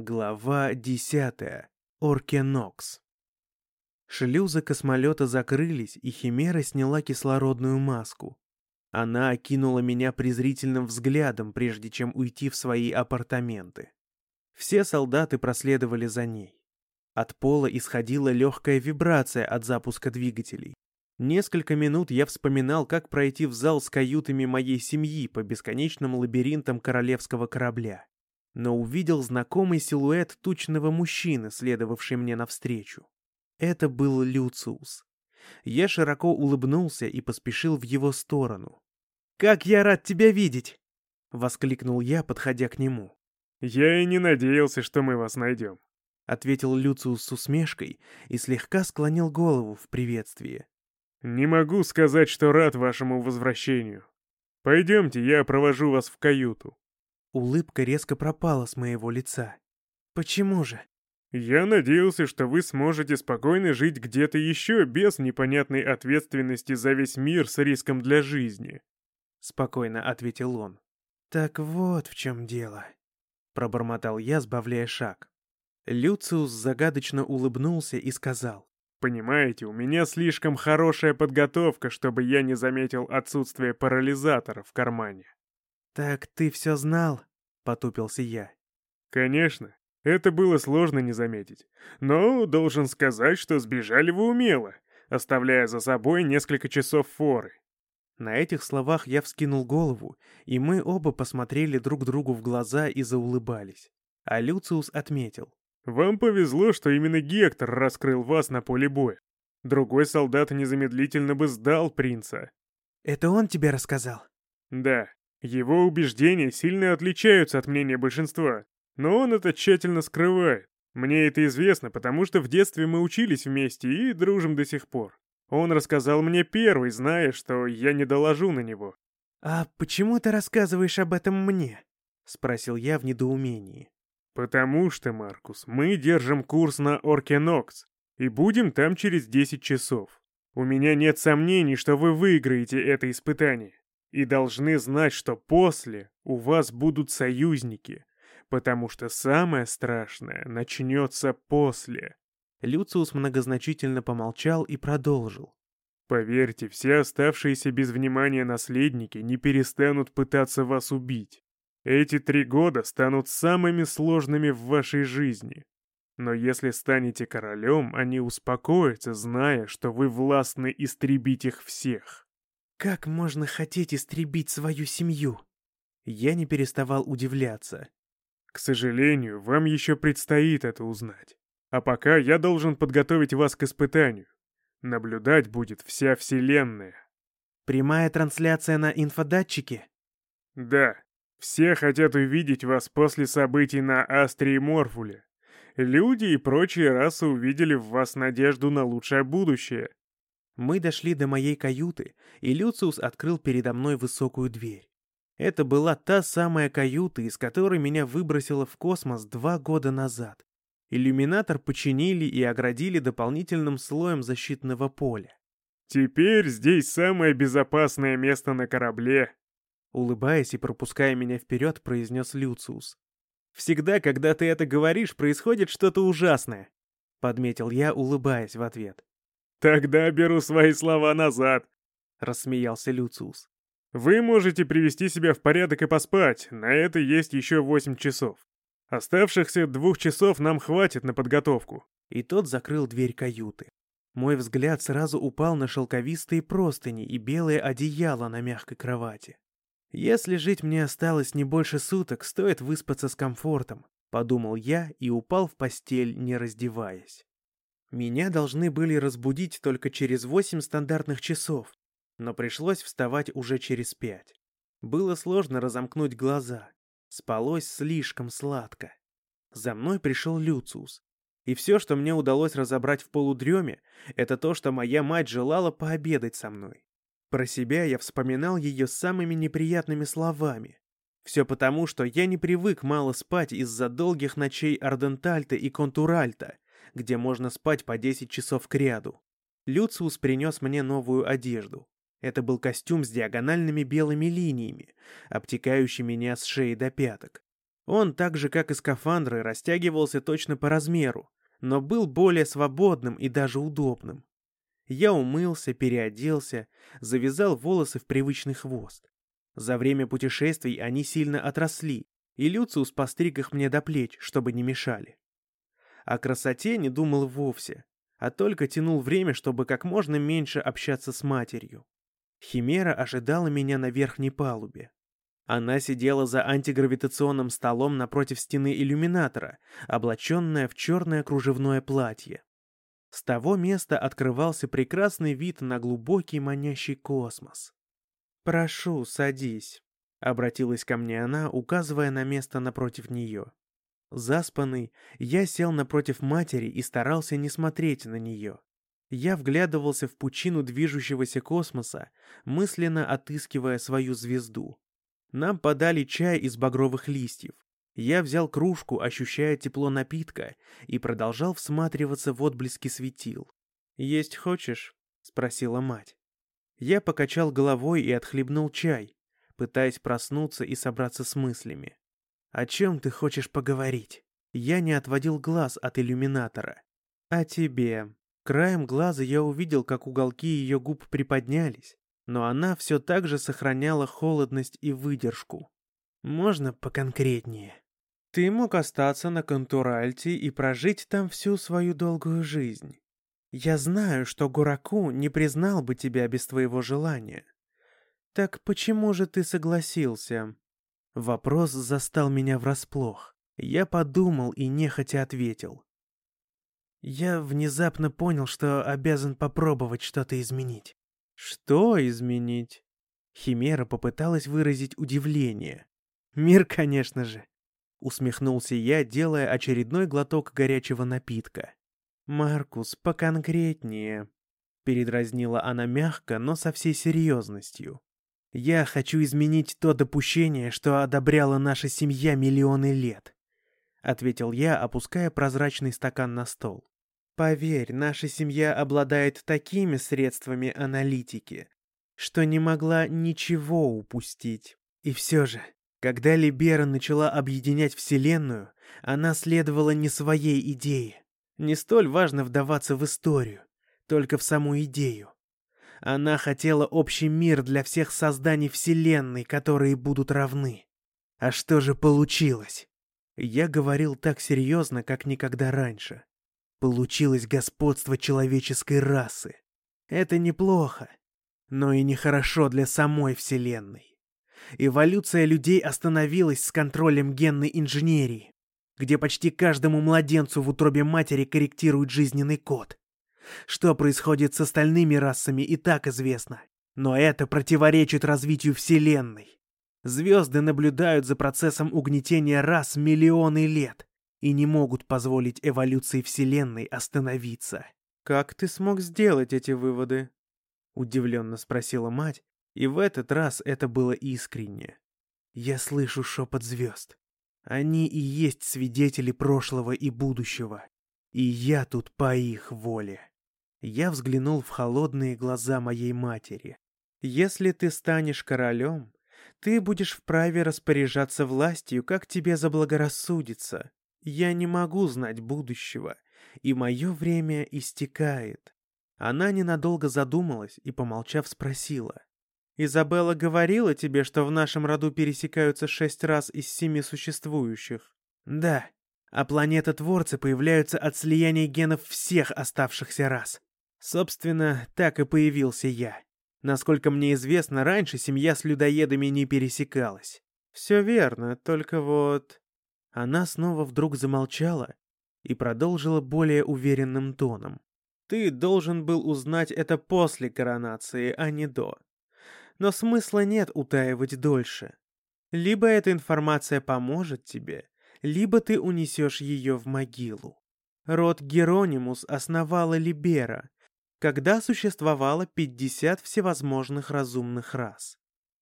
Глава 10. Оркенокс. Шлюзы космолета закрылись, и Химера сняла кислородную маску. Она окинула меня презрительным взглядом, прежде чем уйти в свои апартаменты. Все солдаты проследовали за ней. От пола исходила легкая вибрация от запуска двигателей. Несколько минут я вспоминал, как пройти в зал с каютами моей семьи по бесконечным лабиринтам королевского корабля но увидел знакомый силуэт тучного мужчины, следовавший мне навстречу. Это был Люциус. Я широко улыбнулся и поспешил в его сторону. «Как я рад тебя видеть!» — воскликнул я, подходя к нему. «Я и не надеялся, что мы вас найдем», — ответил Люциус с усмешкой и слегка склонил голову в приветствии. «Не могу сказать, что рад вашему возвращению. Пойдемте, я провожу вас в каюту». Улыбка резко пропала с моего лица. «Почему же?» «Я надеялся, что вы сможете спокойно жить где-то еще без непонятной ответственности за весь мир с риском для жизни», — спокойно ответил он. «Так вот в чем дело», — пробормотал я, сбавляя шаг. Люциус загадочно улыбнулся и сказал. «Понимаете, у меня слишком хорошая подготовка, чтобы я не заметил отсутствие парализатора в кармане». «Так ты все знал?» — потупился я. «Конечно. Это было сложно не заметить. Но должен сказать, что сбежали вы умело, оставляя за собой несколько часов форы». На этих словах я вскинул голову, и мы оба посмотрели друг другу в глаза и заулыбались. А Люциус отметил. «Вам повезло, что именно Гектор раскрыл вас на поле боя. Другой солдат незамедлительно бы сдал принца». «Это он тебе рассказал?» «Да. Его убеждения сильно отличаются от мнения большинства, но он это тщательно скрывает. Мне это известно, потому что в детстве мы учились вместе и дружим до сих пор. Он рассказал мне первый, зная, что я не доложу на него. «А почему ты рассказываешь об этом мне?» — спросил я в недоумении. «Потому что, Маркус, мы держим курс на Оркенокс и будем там через 10 часов. У меня нет сомнений, что вы выиграете это испытание. И должны знать, что после у вас будут союзники, потому что самое страшное начнется после. Люциус многозначительно помолчал и продолжил. Поверьте, все оставшиеся без внимания наследники не перестанут пытаться вас убить. Эти три года станут самыми сложными в вашей жизни. Но если станете королем, они успокоятся, зная, что вы властны истребить их всех. Как можно хотеть истребить свою семью? Я не переставал удивляться. К сожалению, вам еще предстоит это узнать. А пока я должен подготовить вас к испытанию. Наблюдать будет вся Вселенная. Прямая трансляция на инфодатчике? Да. Все хотят увидеть вас после событий на Астре и Морфуле. Люди и прочие расы увидели в вас надежду на лучшее будущее. Мы дошли до моей каюты, и Люциус открыл передо мной высокую дверь. Это была та самая каюта, из которой меня выбросило в космос два года назад. Иллюминатор починили и оградили дополнительным слоем защитного поля. «Теперь здесь самое безопасное место на корабле», улыбаясь и пропуская меня вперед, произнес Люциус. «Всегда, когда ты это говоришь, происходит что-то ужасное», — подметил я, улыбаясь в ответ. «Тогда беру свои слова назад», — рассмеялся Люциус. «Вы можете привести себя в порядок и поспать, на это есть еще восемь часов. Оставшихся двух часов нам хватит на подготовку». И тот закрыл дверь каюты. Мой взгляд сразу упал на шелковистые простыни и белое одеяло на мягкой кровати. «Если жить мне осталось не больше суток, стоит выспаться с комфортом», — подумал я и упал в постель, не раздеваясь. Меня должны были разбудить только через восемь стандартных часов, но пришлось вставать уже через пять. Было сложно разомкнуть глаза. Спалось слишком сладко. За мной пришел Люциус. И все, что мне удалось разобрать в полудреме, это то, что моя мать желала пообедать со мной. Про себя я вспоминал ее самыми неприятными словами. Все потому, что я не привык мало спать из-за долгих ночей Ардентальта и Контуральта, где можно спать по 10 часов к ряду. Люциус принес мне новую одежду. Это был костюм с диагональными белыми линиями, обтекающий меня с шеи до пяток. Он, так же как и скафандры, растягивался точно по размеру, но был более свободным и даже удобным. Я умылся, переоделся, завязал волосы в привычный хвост. За время путешествий они сильно отросли, и Люциус постриг их мне до плеч, чтобы не мешали. О красоте не думал вовсе, а только тянул время, чтобы как можно меньше общаться с матерью. Химера ожидала меня на верхней палубе. Она сидела за антигравитационным столом напротив стены иллюминатора, облаченная в черное кружевное платье. С того места открывался прекрасный вид на глубокий манящий космос. «Прошу, садись», — обратилась ко мне она, указывая на место напротив нее. Заспанный, я сел напротив матери и старался не смотреть на нее. Я вглядывался в пучину движущегося космоса, мысленно отыскивая свою звезду. Нам подали чай из багровых листьев. Я взял кружку, ощущая тепло напитка, и продолжал всматриваться в отблески светил. «Есть хочешь?» — спросила мать. Я покачал головой и отхлебнул чай, пытаясь проснуться и собраться с мыслями. «О чем ты хочешь поговорить?» Я не отводил глаз от иллюминатора. «О тебе». Краем глаза я увидел, как уголки ее губ приподнялись, но она все так же сохраняла холодность и выдержку. «Можно поконкретнее?» «Ты мог остаться на Контуральте и прожить там всю свою долгую жизнь. Я знаю, что Гураку не признал бы тебя без твоего желания. Так почему же ты согласился?» Вопрос застал меня врасплох. Я подумал и нехотя ответил. Я внезапно понял, что обязан попробовать что-то изменить. Что изменить? Химера попыталась выразить удивление. Мир, конечно же. Усмехнулся я, делая очередной глоток горячего напитка. «Маркус, поконкретнее», — передразнила она мягко, но со всей серьезностью. Я хочу изменить то допущение, что одобряла наша семья миллионы лет», — ответил я, опуская прозрачный стакан на стол. «Поверь, наша семья обладает такими средствами аналитики, что не могла ничего упустить. И все же, когда Либера начала объединять Вселенную, она следовала не своей идее. Не столь важно вдаваться в историю, только в саму идею. Она хотела общий мир для всех созданий Вселенной, которые будут равны. А что же получилось? Я говорил так серьезно, как никогда раньше. Получилось господство человеческой расы. Это неплохо, но и нехорошо для самой Вселенной. Эволюция людей остановилась с контролем генной инженерии, где почти каждому младенцу в утробе матери корректируют жизненный код. Что происходит с остальными расами и так известно. Но это противоречит развитию Вселенной. Звезды наблюдают за процессом угнетения рас миллионы лет и не могут позволить эволюции Вселенной остановиться. «Как ты смог сделать эти выводы?» — удивленно спросила мать, и в этот раз это было искренне. «Я слышу шепот звезд. Они и есть свидетели прошлого и будущего, и я тут по их воле». Я взглянул в холодные глаза моей матери. «Если ты станешь королем, ты будешь вправе распоряжаться властью, как тебе заблагорассудится. Я не могу знать будущего, и мое время истекает». Она ненадолго задумалась и, помолчав, спросила. «Изабелла говорила тебе, что в нашем роду пересекаются шесть раз из семи существующих?» «Да, а планеты-творцы появляются от слияния генов всех оставшихся рас. Собственно, так и появился я. Насколько мне известно, раньше семья с людоедами не пересекалась. Все верно, только вот... Она снова вдруг замолчала и продолжила более уверенным тоном. Ты должен был узнать это после коронации, а не до. Но смысла нет утаивать дольше. Либо эта информация поможет тебе, либо ты унесешь ее в могилу. Род Геронимус основала Либера, когда существовало 50 всевозможных разумных рас.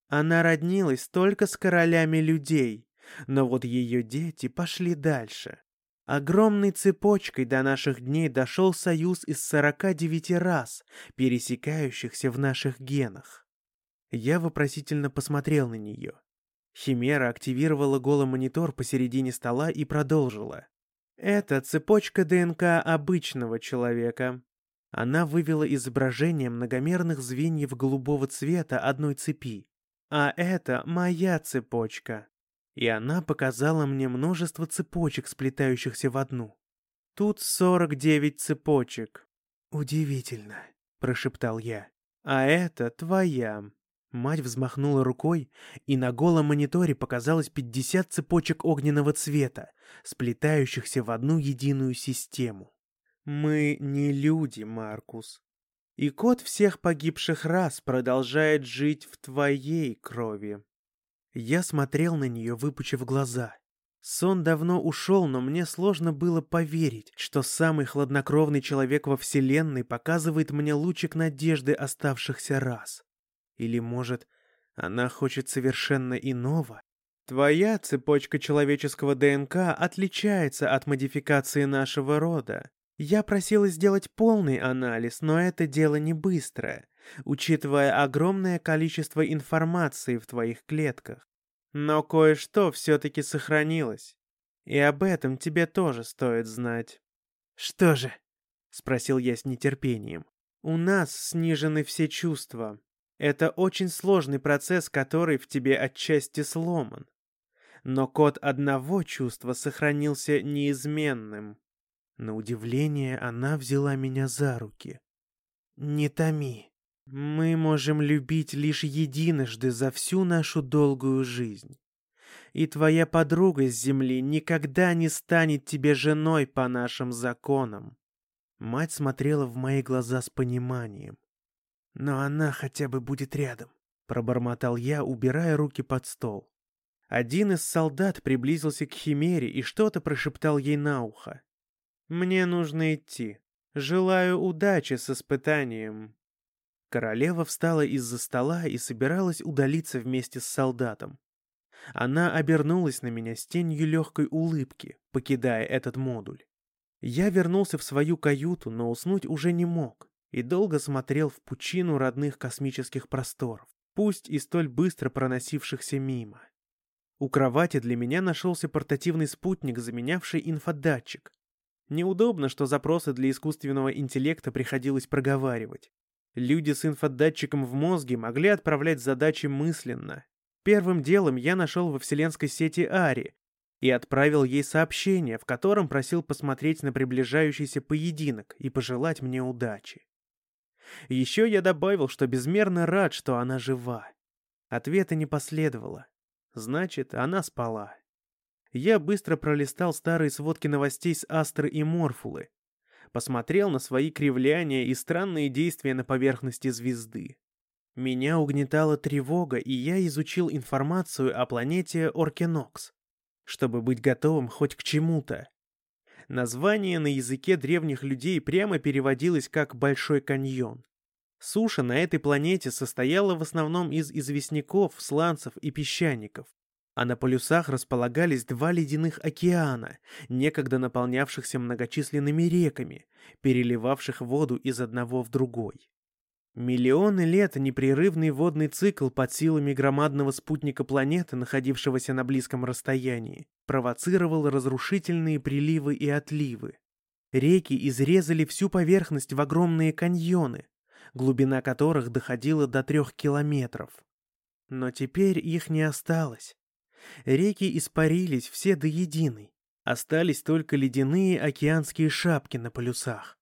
Она роднилась только с королями людей, но вот ее дети пошли дальше. Огромной цепочкой до наших дней дошел союз из 49 рас, пересекающихся в наших генах. Я вопросительно посмотрел на нее. Химера активировала голомонитор посередине стола и продолжила. Это цепочка ДНК обычного человека. Она вывела изображение многомерных звеньев голубого цвета одной цепи. А это моя цепочка. И она показала мне множество цепочек, сплетающихся в одну. Тут 49 цепочек. Удивительно, прошептал я. А это твоя. Мать взмахнула рукой, и на голом мониторе показалось 50 цепочек огненного цвета, сплетающихся в одну единую систему. Мы не люди, Маркус. И код всех погибших рас продолжает жить в твоей крови. Я смотрел на нее, выпучив глаза. Сон давно ушел, но мне сложно было поверить, что самый хладнокровный человек во Вселенной показывает мне лучик надежды оставшихся рас. Или, может, она хочет совершенно иного? Твоя цепочка человеческого ДНК отличается от модификации нашего рода. Я просила сделать полный анализ, но это дело не быстрое, учитывая огромное количество информации в твоих клетках. Но кое-что все-таки сохранилось. И об этом тебе тоже стоит знать. «Что же?» — спросил я с нетерпением. «У нас снижены все чувства. Это очень сложный процесс, который в тебе отчасти сломан. Но код одного чувства сохранился неизменным. На удивление она взяла меня за руки. «Не томи. Мы можем любить лишь единожды за всю нашу долгую жизнь. И твоя подруга с земли никогда не станет тебе женой по нашим законам». Мать смотрела в мои глаза с пониманием. «Но она хотя бы будет рядом», — пробормотал я, убирая руки под стол. Один из солдат приблизился к Химере и что-то прошептал ей на ухо. Мне нужно идти. Желаю удачи с испытанием». Королева встала из-за стола и собиралась удалиться вместе с солдатом. Она обернулась на меня с тенью легкой улыбки, покидая этот модуль. Я вернулся в свою каюту, но уснуть уже не мог, и долго смотрел в пучину родных космических просторов, пусть и столь быстро проносившихся мимо. У кровати для меня нашелся портативный спутник, заменявший инфодатчик, Неудобно, что запросы для искусственного интеллекта приходилось проговаривать. Люди с инфодатчиком в мозге могли отправлять задачи мысленно. Первым делом я нашел во вселенской сети Ари и отправил ей сообщение, в котором просил посмотреть на приближающийся поединок и пожелать мне удачи. Еще я добавил, что безмерно рад, что она жива. Ответа не последовало. Значит, она спала. Я быстро пролистал старые сводки новостей с Астры и Морфулы. Посмотрел на свои кривляния и странные действия на поверхности звезды. Меня угнетала тревога, и я изучил информацию о планете Оркенокс, чтобы быть готовым хоть к чему-то. Название на языке древних людей прямо переводилось как «Большой каньон». Суша на этой планете состояла в основном из известняков, сланцев и песчаников а на полюсах располагались два ледяных океана, некогда наполнявшихся многочисленными реками, переливавших воду из одного в другой. Миллионы лет непрерывный водный цикл под силами громадного спутника планеты, находившегося на близком расстоянии, провоцировал разрушительные приливы и отливы. Реки изрезали всю поверхность в огромные каньоны, глубина которых доходила до трех километров. Но теперь их не осталось. Реки испарились все до единой. Остались только ледяные океанские шапки на полюсах.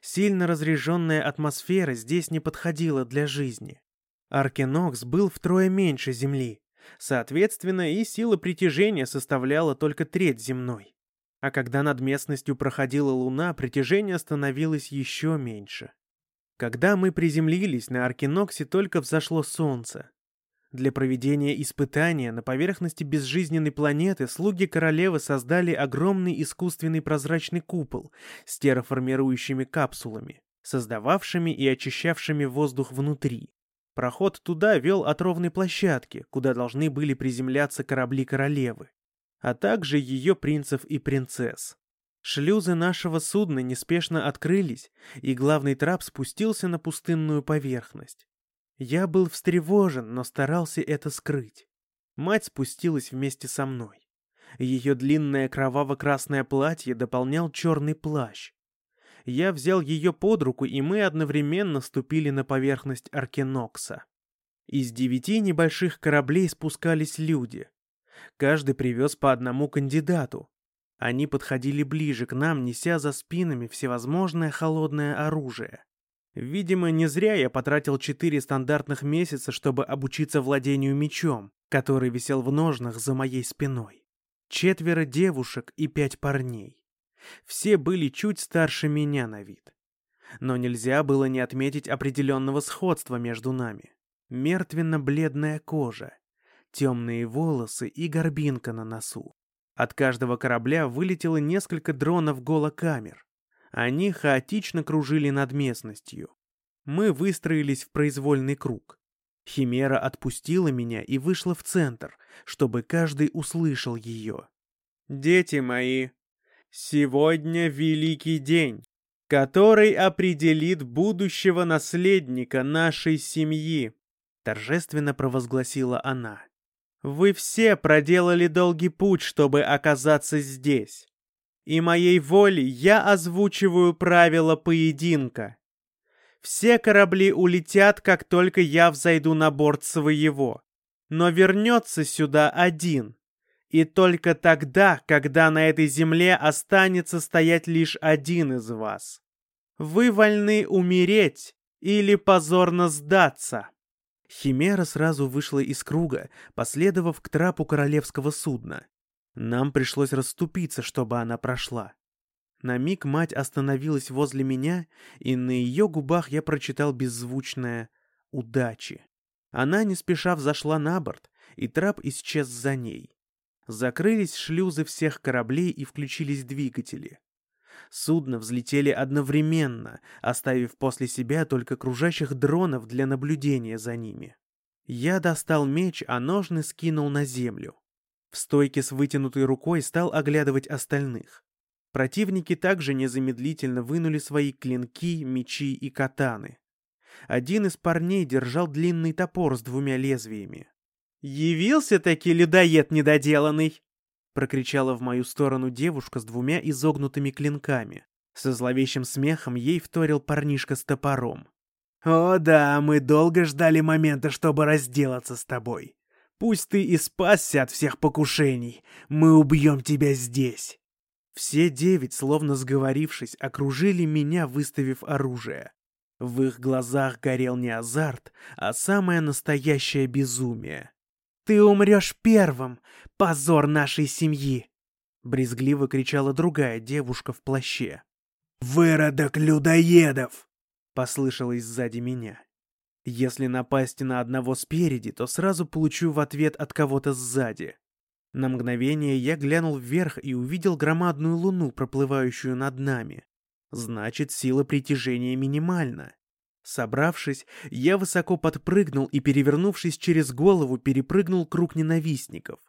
Сильно разреженная атмосфера здесь не подходила для жизни. Аркенокс был втрое меньше Земли. Соответственно, и сила притяжения составляла только треть земной. А когда над местностью проходила Луна, притяжение становилось еще меньше. Когда мы приземлились, на Аркеноксе только взошло солнце. Для проведения испытания на поверхности безжизненной планеты слуги королевы создали огромный искусственный прозрачный купол с терраформирующими капсулами, создававшими и очищавшими воздух внутри. Проход туда вел от ровной площадки, куда должны были приземляться корабли королевы, а также ее принцев и принцесс. Шлюзы нашего судна неспешно открылись, и главный трап спустился на пустынную поверхность. Я был встревожен, но старался это скрыть. Мать спустилась вместе со мной. Ее длинное кроваво-красное платье дополнял черный плащ. Я взял ее под руку, и мы одновременно ступили на поверхность Аркенокса. Из девяти небольших кораблей спускались люди. Каждый привез по одному кандидату. Они подходили ближе к нам, неся за спинами всевозможное холодное оружие. Видимо, не зря я потратил четыре стандартных месяца, чтобы обучиться владению мечом, который висел в ножнах за моей спиной. Четверо девушек и пять парней. Все были чуть старше меня на вид. Но нельзя было не отметить определенного сходства между нами. Мертвенно-бледная кожа, темные волосы и горбинка на носу. От каждого корабля вылетело несколько дронов голокамер. Они хаотично кружили над местностью. Мы выстроились в произвольный круг. Химера отпустила меня и вышла в центр, чтобы каждый услышал ее. «Дети мои, сегодня великий день, который определит будущего наследника нашей семьи», торжественно провозгласила она. «Вы все проделали долгий путь, чтобы оказаться здесь и моей волей я озвучиваю правила поединка. Все корабли улетят, как только я взойду на борт своего, но вернется сюда один. И только тогда, когда на этой земле останется стоять лишь один из вас. Вы вольны умереть или позорно сдаться. Химера сразу вышла из круга, последовав к трапу королевского судна. Нам пришлось расступиться, чтобы она прошла. На миг мать остановилась возле меня, и на ее губах я прочитал беззвучное «удачи». Она не спеша взошла на борт, и трап исчез за ней. Закрылись шлюзы всех кораблей и включились двигатели. Судно взлетели одновременно, оставив после себя только кружащих дронов для наблюдения за ними. Я достал меч, а ножны скинул на землю. В стойке с вытянутой рукой стал оглядывать остальных. Противники также незамедлительно вынули свои клинки, мечи и катаны. Один из парней держал длинный топор с двумя лезвиями. «Явился-таки людоед недоделанный!» прокричала в мою сторону девушка с двумя изогнутыми клинками. Со зловещим смехом ей вторил парнишка с топором. «О да, мы долго ждали момента, чтобы разделаться с тобой. Пусть ты и спасся от всех покушений, мы убьем тебя здесь. Все девять, словно сговорившись, окружили меня, выставив оружие. В их глазах горел не азарт, а самое настоящее безумие. «Ты умрешь первым! Позор нашей семьи!» Брезгливо кричала другая девушка в плаще. «Выродок людоедов!» Послышалось сзади меня. Если напасть на одного спереди, то сразу получу в ответ от кого-то сзади. На мгновение я глянул вверх и увидел громадную луну, проплывающую над нами. Значит, сила притяжения минимальна. Собравшись, я высоко подпрыгнул и, перевернувшись через голову, перепрыгнул круг ненавистников.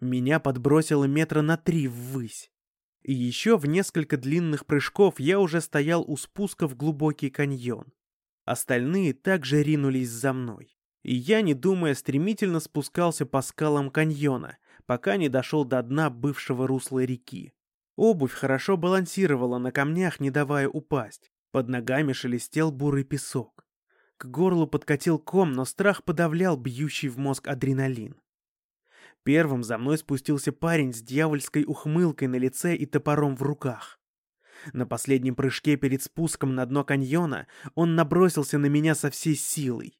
Меня подбросило метра на три ввысь. И еще в несколько длинных прыжков я уже стоял у спуска в глубокий каньон. Остальные также ринулись за мной. И я, не думая, стремительно спускался по скалам каньона, пока не дошел до дна бывшего русла реки. Обувь хорошо балансировала на камнях, не давая упасть. Под ногами шелестел бурый песок. К горлу подкатил ком, но страх подавлял бьющий в мозг адреналин. Первым за мной спустился парень с дьявольской ухмылкой на лице и топором в руках. На последнем прыжке перед спуском на дно каньона он набросился на меня со всей силой.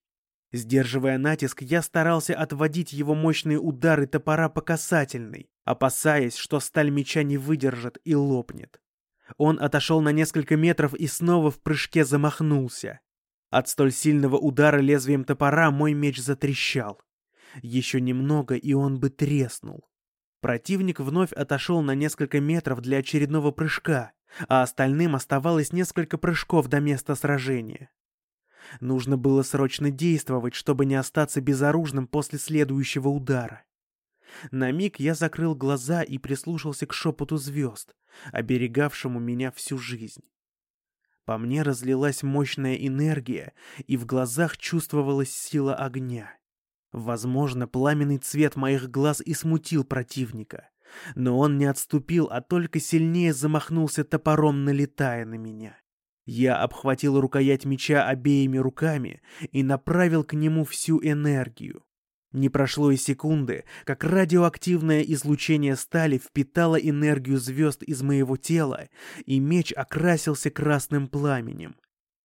Сдерживая натиск, я старался отводить его мощные удары топора по касательной, опасаясь, что сталь меча не выдержит и лопнет. Он отошел на несколько метров и снова в прыжке замахнулся. От столь сильного удара лезвием топора мой меч затрещал. Еще немного, и он бы треснул. Противник вновь отошел на несколько метров для очередного прыжка, а остальным оставалось несколько прыжков до места сражения. Нужно было срочно действовать, чтобы не остаться безоружным после следующего удара. На миг я закрыл глаза и прислушался к шепоту звезд, оберегавшему меня всю жизнь. По мне разлилась мощная энергия, и в глазах чувствовалась сила огня. Возможно, пламенный цвет моих глаз и смутил противника. Но он не отступил, а только сильнее замахнулся топором, налетая на меня. Я обхватил рукоять меча обеими руками и направил к нему всю энергию. Не прошло и секунды, как радиоактивное излучение стали впитало энергию звезд из моего тела, и меч окрасился красным пламенем.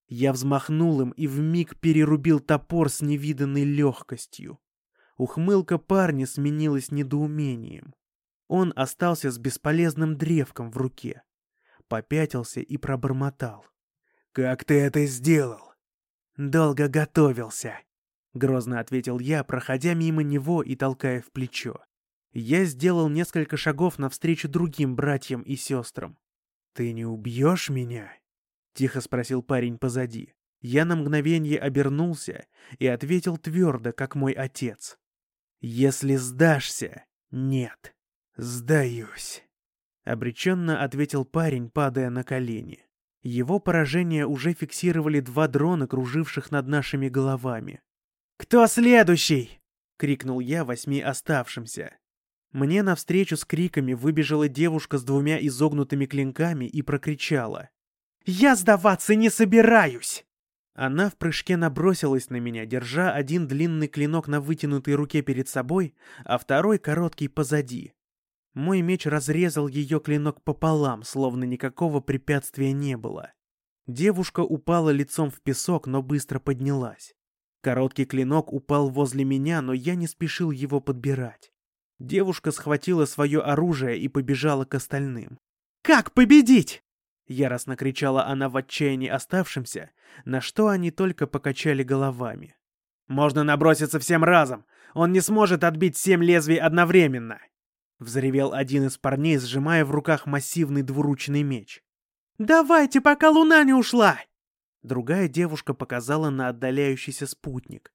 Я взмахнул им и вмиг перерубил топор с невиданной легкостью. Ухмылка парня сменилась недоумением. Он остался с бесполезным древком в руке. Попятился и пробормотал. «Как ты это сделал?» «Долго готовился», — грозно ответил я, проходя мимо него и толкая в плечо. Я сделал несколько шагов навстречу другим братьям и сестрам. «Ты не убьешь меня?» — тихо спросил парень позади. Я на мгновение обернулся и ответил твердо, как мой отец. «Если сдашься, нет». «Сдаюсь», — обреченно ответил парень, падая на колени. Его поражение уже фиксировали два дрона, круживших над нашими головами. «Кто следующий?» — крикнул я восьми оставшимся. Мне навстречу с криками выбежала девушка с двумя изогнутыми клинками и прокричала. «Я сдаваться не собираюсь!» Она в прыжке набросилась на меня, держа один длинный клинок на вытянутой руке перед собой, а второй короткий позади. Мой меч разрезал ее клинок пополам, словно никакого препятствия не было. Девушка упала лицом в песок, но быстро поднялась. Короткий клинок упал возле меня, но я не спешил его подбирать. Девушка схватила свое оружие и побежала к остальным. «Как победить?» Яростно кричала она в отчаянии оставшимся, на что они только покачали головами. «Можно наброситься всем разом! Он не сможет отбить семь лезвий одновременно!» Взревел один из парней, сжимая в руках массивный двуручный меч. «Давайте, пока луна не ушла!» Другая девушка показала на отдаляющийся спутник.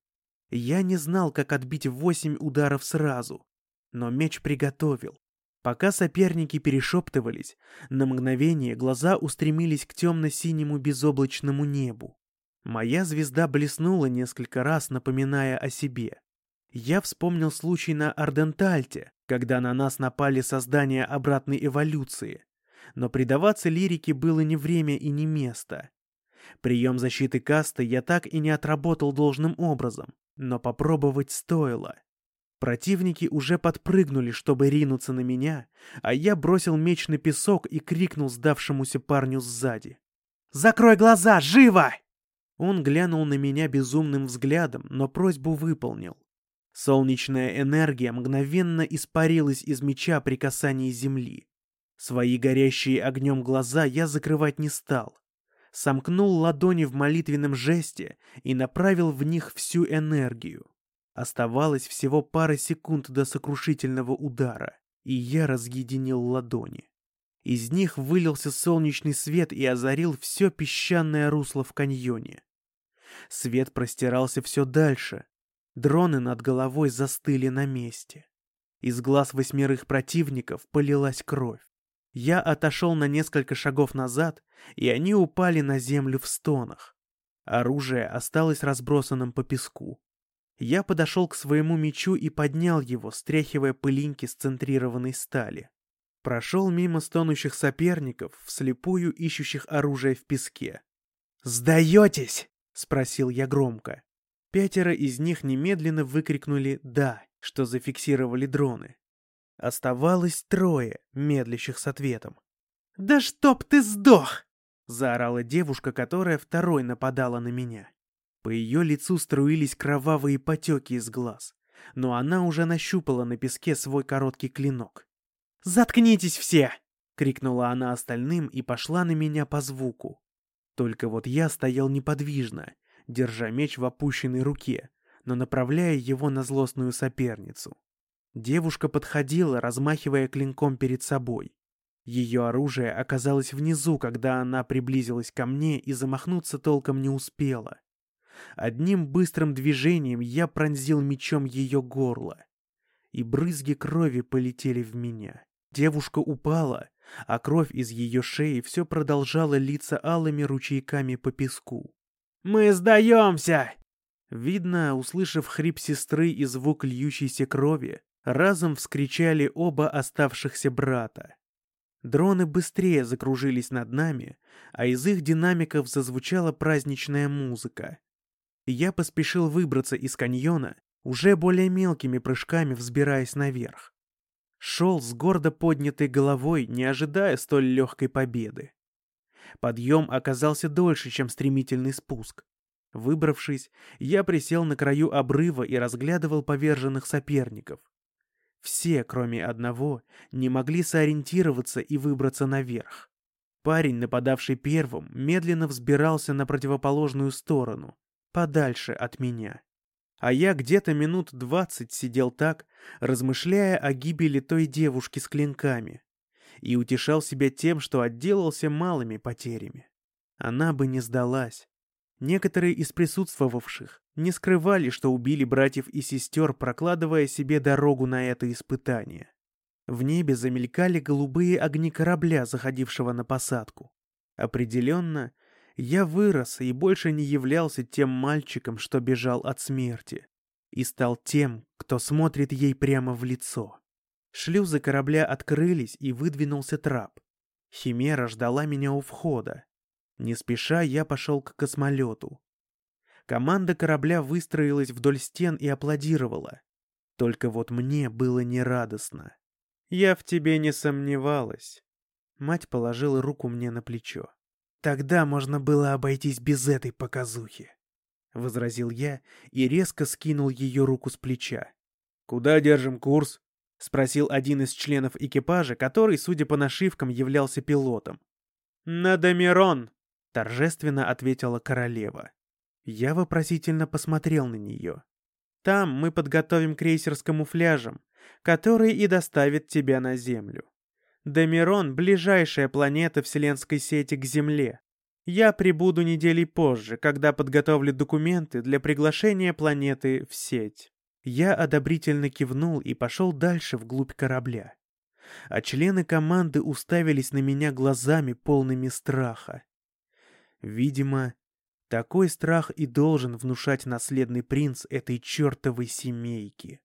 Я не знал, как отбить восемь ударов сразу, но меч приготовил. Пока соперники перешептывались, на мгновение глаза устремились к темно-синему безоблачному небу. Моя звезда блеснула несколько раз, напоминая о себе. Я вспомнил случай на Ардентальте, когда на нас напали создания обратной эволюции. Но предаваться лирике было не время и не место. Прием защиты касты я так и не отработал должным образом, но попробовать стоило. Противники уже подпрыгнули, чтобы ринуться на меня, а я бросил меч на песок и крикнул сдавшемуся парню сзади. «Закрой глаза! Живо!» Он глянул на меня безумным взглядом, но просьбу выполнил. Солнечная энергия мгновенно испарилась из меча при касании земли. Свои горящие огнем глаза я закрывать не стал сомкнул ладони в молитвенном жесте и направил в них всю энергию. Оставалось всего пара секунд до сокрушительного удара, и я разъединил ладони. Из них вылился солнечный свет и озарил все песчаное русло в каньоне. Свет простирался все дальше. Дроны над головой застыли на месте. Из глаз восьмерых противников полилась кровь. Я отошел на несколько шагов назад, и они упали на землю в стонах. Оружие осталось разбросанным по песку. Я подошел к своему мечу и поднял его, стряхивая пылинки с центрированной стали. Прошел мимо стонущих соперников, вслепую ищущих оружие в песке. «Сдаетесь?» — спросил я громко. Пятеро из них немедленно выкрикнули «да», что зафиксировали дроны. Оставалось трое, медлящих с ответом. «Да чтоб ты сдох!» — заорала девушка, которая второй нападала на меня. По ее лицу струились кровавые потеки из глаз, но она уже нащупала на песке свой короткий клинок. «Заткнитесь все!» — крикнула она остальным и пошла на меня по звуку. Только вот я стоял неподвижно, держа меч в опущенной руке, но направляя его на злостную соперницу. Девушка подходила, размахивая клинком перед собой. Ее оружие оказалось внизу, когда она приблизилась ко мне и замахнуться толком не успела. Одним быстрым движением я пронзил мечом ее горло, и брызги крови полетели в меня. Девушка упала, а кровь из ее шеи все продолжала литься алыми ручейками по песку. «Мы сдаемся!» Видно, услышав хрип сестры и звук льющейся крови, разом вскричали оба оставшихся брата. Дроны быстрее закружились над нами, а из их динамиков зазвучала праздничная музыка. Я поспешил выбраться из каньона, уже более мелкими прыжками взбираясь наверх. Шел с гордо поднятой головой, не ожидая столь легкой победы. Подъем оказался дольше, чем стремительный спуск. Выбравшись, я присел на краю обрыва и разглядывал поверженных соперников. Все, кроме одного, не могли сориентироваться и выбраться наверх. Парень, нападавший первым, медленно взбирался на противоположную сторону, подальше от меня. А я где-то минут двадцать сидел так, размышляя о гибели той девушки с клинками, и утешал себя тем, что отделался малыми потерями. Она бы не сдалась. Некоторые из присутствовавших не скрывали, что убили братьев и сестер, прокладывая себе дорогу на это испытание. В небе замелькали голубые огни корабля, заходившего на посадку. Определенно, я вырос и больше не являлся тем мальчиком, что бежал от смерти, и стал тем, кто смотрит ей прямо в лицо. Шлюзы корабля открылись, и выдвинулся трап. Химера ждала меня у входа. Не спеша я пошел к космолету. Команда корабля выстроилась вдоль стен и аплодировала. Только вот мне было нерадостно. «Я в тебе не сомневалась». Мать положила руку мне на плечо. «Тогда можно было обойтись без этой показухи», — возразил я и резко скинул ее руку с плеча. «Куда держим курс?» — спросил один из членов экипажа, который, судя по нашивкам, являлся пилотом. «На Домирон!» — торжественно ответила королева. Я вопросительно посмотрел на нее. «Там мы подготовим крейсер с камуфляжем, который и доставит тебя на Землю. Домирон — ближайшая планета Вселенской сети к Земле. Я прибуду недели позже, когда подготовлю документы для приглашения планеты в сеть». Я одобрительно кивнул и пошел дальше вглубь корабля. А члены команды уставились на меня глазами, полными страха. Видимо, такой страх и должен внушать наследный принц этой чертовой семейки.